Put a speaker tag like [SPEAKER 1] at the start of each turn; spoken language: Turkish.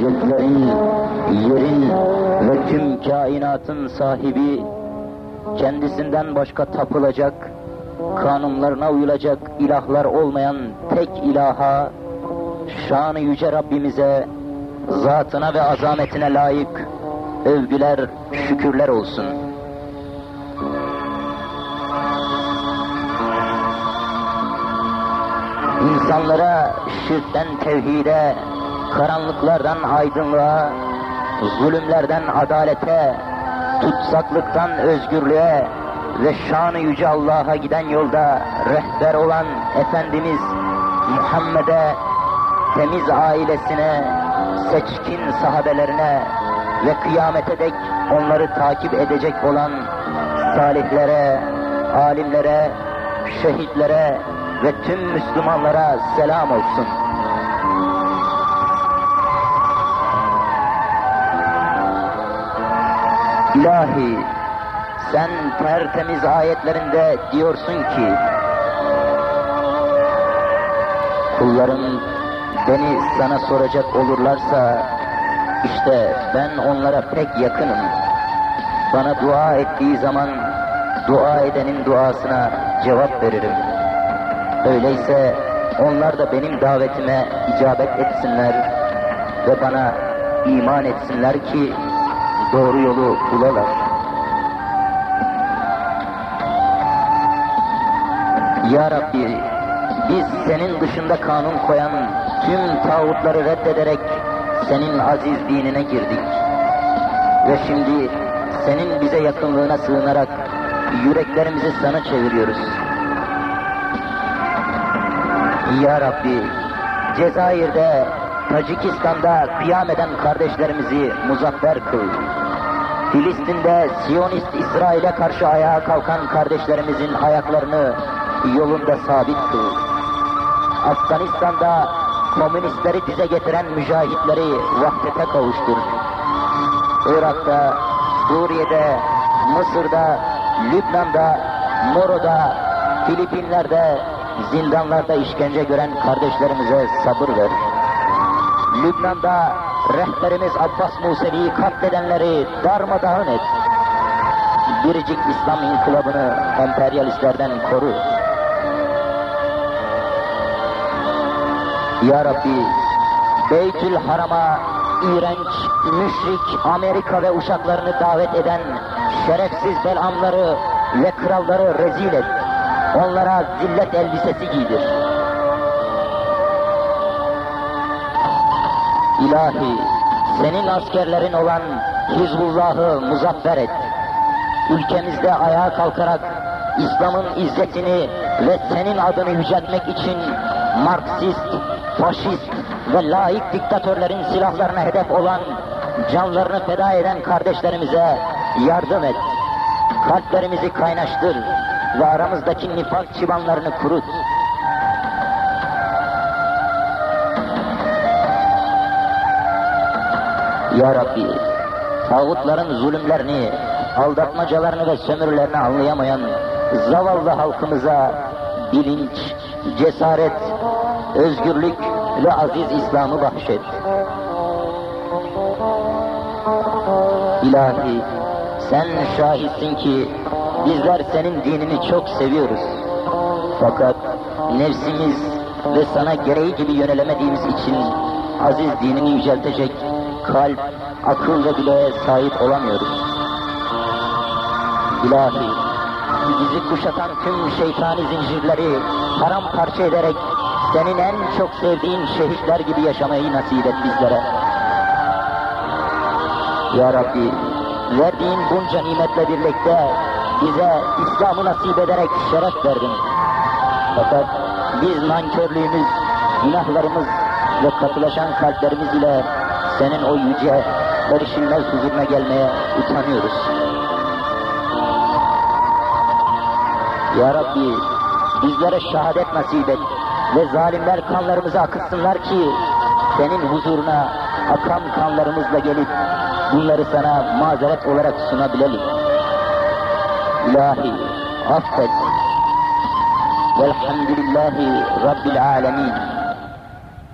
[SPEAKER 1] göklerin, yerin ve tüm kainatın sahibi, kendisinden başka tapılacak, kanunlarına uyulacak ilahlar olmayan tek ilaha, şanı yüce Rabbimize, zatına ve azametine layık övgüler, şükürler olsun. İnsanlara şirkten tevhide, karanlıklardan aydınlığa, zulümlerden adalete, tutsaklıktan özgürlüğe ve şanı yüce Allah'a giden yolda rehber olan Efendimiz Muhammed'e, temiz ailesine, seçkin sahabelerine ve kıyamete dek onları takip edecek olan salihlere, alimlere, şehitlere ve tüm Müslümanlara selam olsun. İlahi, sen tertemiz ayetlerinde diyorsun ki, kulların beni sana soracak olurlarsa, işte ben onlara pek yakınım. Bana dua ettiği zaman, dua edenin duasına cevap veririm. Öyleyse onlar da benim davetime icabet etsinler ve bana iman etsinler ki doğru yolu bulalar. Ya Rabbi, biz senin dışında kanun koyan tüm tağutları reddederek senin aziz dinine girdik. Ve şimdi senin bize yakınlığına sığınarak yüreklerimizi sana çeviriyoruz. Ya Rabbi, Cezayir'de, Tacikistan'da kıyam eden kardeşlerimizi muzaffer kıl. Filistin'de Siyonist İsrail'e karşı ayağa kalkan kardeşlerimizin ayaklarını yolunda sabit kıl. Afganistan'da komünistleri dize getiren mücahitleri vahdete kavuştur. Irak'ta, Suriye'de, Mısır'da, Lübnan'da, Moro'da, Filipinler'de, zindanlarda işkence gören kardeşlerimize sabır ver. Lübnan'da rehberimiz Abbas Musevi'yi katledenleri darmadağın et. Biricik İslam inkılabını emperyalistlerden koru. Ya Rabbi, Beytül Haram'a iğrenç, müşrik Amerika ve uşaklarını davet eden şerefsiz belamları ve kralları rezil et. Onlara zillet elbisesi giydir. İlahi, senin askerlerin olan Hizbullah'ı muzaffer et. Ülkemizde ayağa kalkarak İslam'ın izzetini ve senin adını yüceltmek için Marksist, faşist ve laik diktatörlerin silahlarına hedef olan, canlarını feda eden kardeşlerimize yardım et. Kalplerimizi kaynaştır ve aramızdaki nifak çıbanlarını kurut. Ya Rabbi, tağutların zulümlerini, aldatmacalarını ve sömürülerini anlayamayan zavallı halkımıza bilinç, cesaret, özgürlük ve aziz İslam'ı bahşet. İlahi, sen şahitsin ki bizler senin dinini çok seviyoruz. Fakat nefsimiz ve sana gereği gibi yönelemediğimiz için aziz dinini yüceltecek kalp, akıl ve bileğe sahip olamıyoruz. İlahi, bizi kuşatan tüm şeytani zincirleri paramparça ederek senin en çok sevdiğin şehitler gibi yaşamayı nasip et bizlere. Ya Rabbi, verdiğin bunca nimetle birlikte bize İslam'ı nasip ederek şeref verdin. Fakat biz nankörlüğümüz, günahlarımız ve katılaşan kalplerimiz ile senin o yüce, erişilmez huzuruna gelmeye utanıyoruz. Ya Rabbi, bizlere şehadet nasip et ve zalimler kanlarımızı akıtsınlar ki senin huzuruna akan kanlarımızla gelip bunları sana mazeret olarak sunabilelim. İlahi, affet. Velhamdülillahi Rabbil alemin.